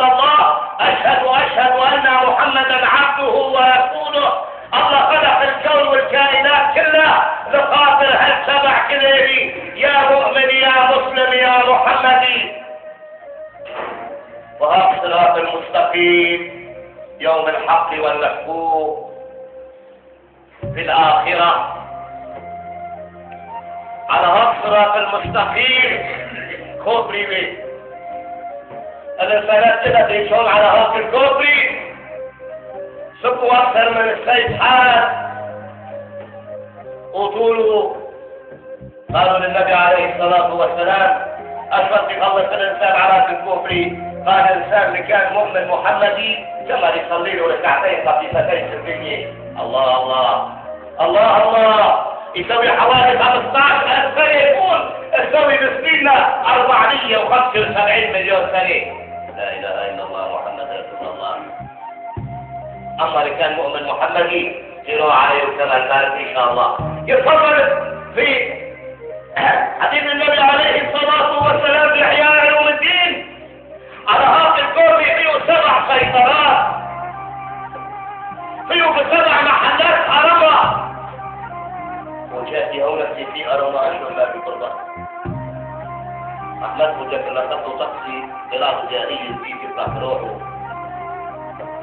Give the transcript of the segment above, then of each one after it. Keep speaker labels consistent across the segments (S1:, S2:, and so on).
S1: الله. أشهد أشهد أن محمدا عبده ورسوله. الله خلق الكون والكائنات كلها لخاطر هالسبع كلمة يا مؤمن يا مسلم يا محمدي وهذا الصراط المستقيم. يوم الحق والمحبوب في الآخرة. على هذا الصراط المستقيم. كوبري بي الإنسانات كده تمشون على هذا الكوبري سبوا أكثر من السيف حاد. وطوله قالوا للنبي عليه الصلاة والسلام أشفق يخلص الإنسان على هذا الكوبري قال الإنسان اللي كان مؤمن محمدي كما يصلي له ركعتين خفيفتين في الدنيا. الله الله الله الله. يسوي حوالي 15000 سنة يكون. تسوي بسنيننا 475 اللي كان مؤمن محمدي جروا عليه كما كانت إن شاء الله يتفضل في حديث النبي عليه الصلاة والسلام في إحياء علوم الدين على هذا الكون فيه سبع سيطرات فيه بسبع محلات حرمة وجاء هنا في أرى ما أشهر ما في قربان أحمد وجاء كنا خطو تقصي تجاري في في روحه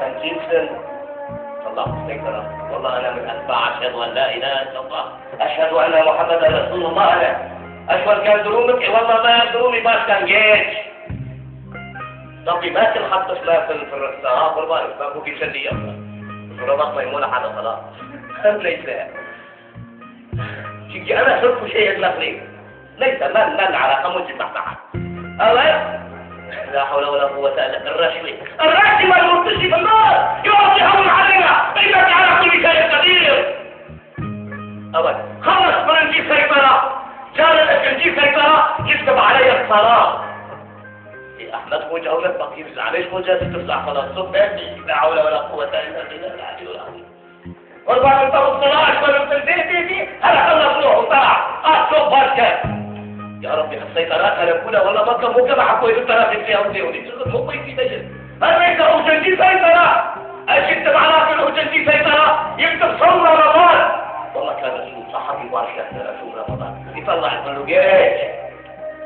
S1: سان جيمسون الله السيطرة والله أنا من أتباع أشهد أن لا إله إلا الله. أشهد أن محمدا رسول الله. أنا أشهد كان درومك والله ما درومي باش كان جيش. طب ما تلحق ما في الرسالة. ها قربان. ما هو في شدية ربط ميمونة على صلاة ليس. شيء أنا صرت شيء نقلي ليس. من من على خمس تحت أولا لا حول ولا قوة إلا بالله. الرشوي الرشوي المرتشي في النار يعطي هم علينا إنك على كل شيء قدير. أولا خلص من نجيب سيطرة. جال نجيب سيطرة. يكتب علي الصلاة. أحمد وجهه ولا بقي يفزع ليش وجهه تفزع خلاص صوت لا حول ولا قوة إلا بالله. العلي العظيم والبعض انت الصلاة. اشبه من دي هلا خلص روح وطلع آه شوف بركة. يا ربي السيطرات أنا كلها والله ما كان مو كما حكوا يدرك فيها ودي ودي مو في دجل هذا ليس اوجندي سيطرة. أيش يكتب على كل اوجندي سيطرة؟ يكتب صوم رمضان. والله كان رسول صحابي وارشد رسول رمضان. يطلع الملوجيش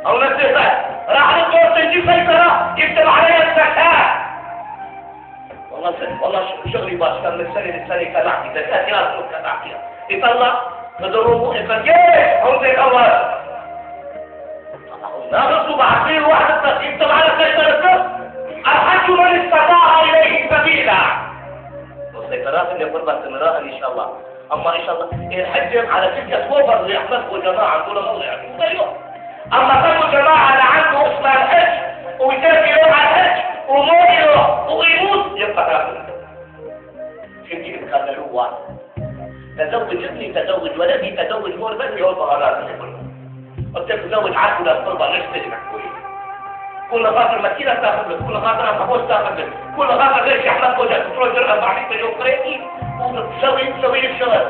S1: أو نسيتك راح للدور تجيب سيطرة. يكتب عليها الزكاة. والله سن والله شغلي باش كان من سنة للسنة كلاحتي زكاة. يا رسول كلاحتي يطلع بدروه يفجيش هو زي الأول. رسول بعثين واحد يكتب على سيطرة الحج من استطاع إليه سبيلا. والسيطرات اللي قربت استمرارا إن شاء الله. أما إن شاء الله الحج على تلك الوفر لأحمد وجماعة كل موضع أيوه أما كانوا جماعة اللي عنده اسمها الحج ويتابع يروح على الحج يروح ويموت يبقى كافر عشان كده بيخلوه واحد تزوج ابني تزوج ولدي تزوج مور بني هو البهارات قلت لك تزوج عدل القربة ليش تجمع كل خاطر مكينة تاخذ لك كل خاطر محوش تاخذ لك كل خاطر ليش يحمل وجهك تروح ترقى بعدين مليون قريتي وتسوي تسوي الشغل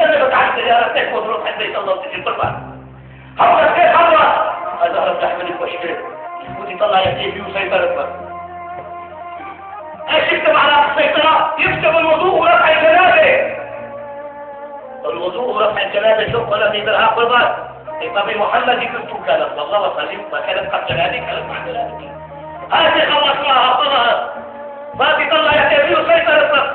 S1: أنا بتعدي يا رتك وتروح حتى يطلع تجي قربان حرك كيف حرك هذا رب تحملك واشترك ودي طلع يديه فيه وسيطرة. إيش يكتب على السيطرة؟ يكتب الوضوء ورفع الجنابة. الوضوء ورفع الجنابة شوف ولا في برها قربان طب محمد كنت كلام والله وصليب ما قد قبل ذلك بعد ذلك هذه خلصناها هبطناها ما كبير يعتبروا سيطرة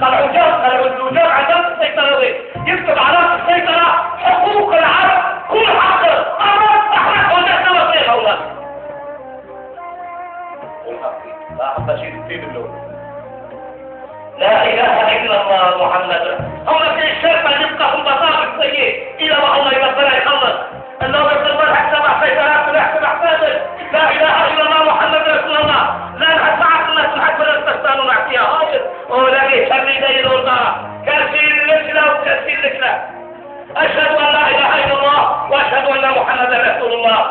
S1: قال عجاب قال عجاب عجاب السيطرة يكتب علامة السيطرة حقوق العرب كل حق. أمر تحرك وجهت وصيح أولاك لا حتى شيء في باللون لا إله إلا الله محمد. هو في الشرطة عليه شر زي دورنا كثير لسنا وكثير لسنا أشهد أن لا إله إلا الله وأشهد أن محمدا رسول الله.